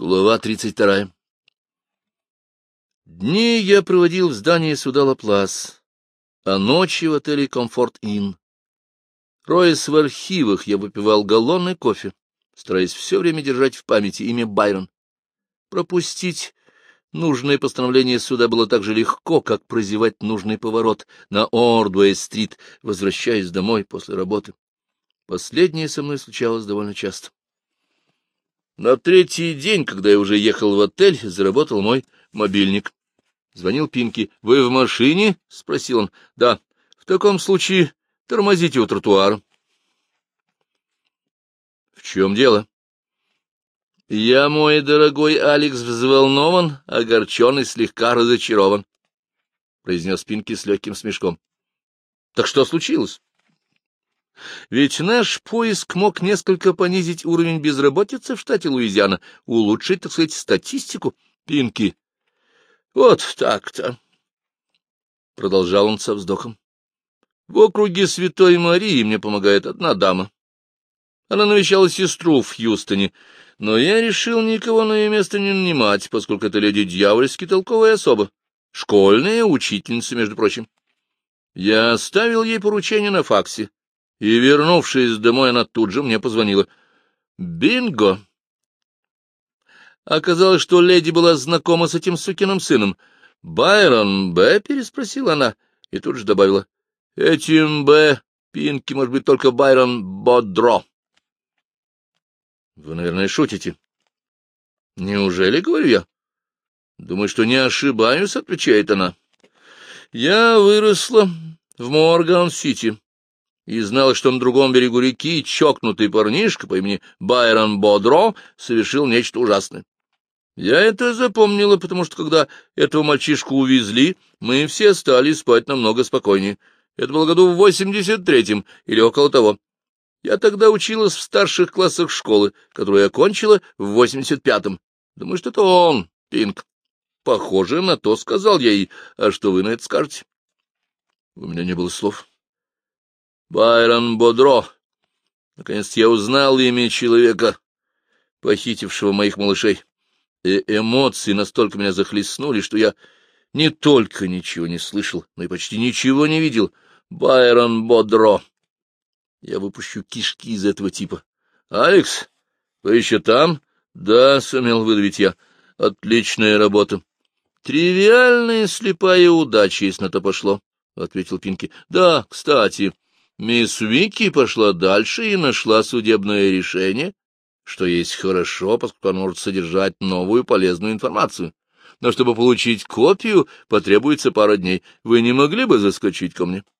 Глава 32. Дни я проводил в здании суда Лаплас, а ночи в отеле Комфорт Inn. Роясь в архивах, я выпивал галлонный кофе, стараясь все время держать в памяти имя Байрон. Пропустить нужное постановление суда было так же легко, как прозевать нужный поворот на Ордуэй-стрит, возвращаясь домой после работы. Последнее со мной случалось довольно часто. На третий день, когда я уже ехал в отель, заработал мой мобильник. Звонил Пинки. — Вы в машине? — спросил он. — Да. — В таком случае тормозите у тротуара. — В чем дело? — Я, мой дорогой Алекс, взволнован, огорчен и слегка разочарован, — произнес Пинки с легким смешком. — Так что случилось? Ведь наш поиск мог несколько понизить уровень безработицы в штате Луизиана, улучшить, так сказать, статистику. Пинки. Вот так-то. Продолжал он со вздохом. В округе Святой Марии мне помогает одна дама. Она навещала сестру в Хьюстоне, но я решил никого на ее место не нанимать, поскольку это леди дьявольски толковая особа. Школьная учительница, между прочим. Я оставил ей поручение на факсе и, вернувшись домой, она тут же мне позвонила. «Бинго!» Оказалось, что леди была знакома с этим сукиным сыном. «Байрон Б?» — переспросила она и тут же добавила. «Этим Б Пинки может быть только Байрон Бодро». «Вы, наверное, шутите». «Неужели, — говорю я?» «Думаю, что не ошибаюсь», — отвечает она. «Я выросла в Морган-Сити и знала, что на другом берегу реки чокнутый парнишка по имени Байрон Бодро совершил нечто ужасное. Я это запомнила, потому что, когда этого мальчишку увезли, мы все стали спать намного спокойнее. Это было году в восемьдесят третьем или около того. Я тогда училась в старших классах школы, которую я окончила в восемьдесят пятом. Думаю, что это он, Пинк. Похоже на то, сказал я ей. А что вы на это скажете? У меня не было слов. Байрон Бодро. Наконец я узнал имя человека, похитившего моих малышей. И эмоции настолько меня захлестнули, что я не только ничего не слышал, но и почти ничего не видел. Байрон Бодро. Я выпущу кишки из этого типа. — Алекс, вы еще там? — Да, — сумел выдавить я. — Отличная работа. — Тривиальная слепая удача, если на то пошло, — ответил Пинки. — Да, кстати... Мисс Вики пошла дальше и нашла судебное решение, что есть хорошо, поскольку оно может содержать новую полезную информацию. Но чтобы получить копию, потребуется пара дней. Вы не могли бы заскочить ко мне? —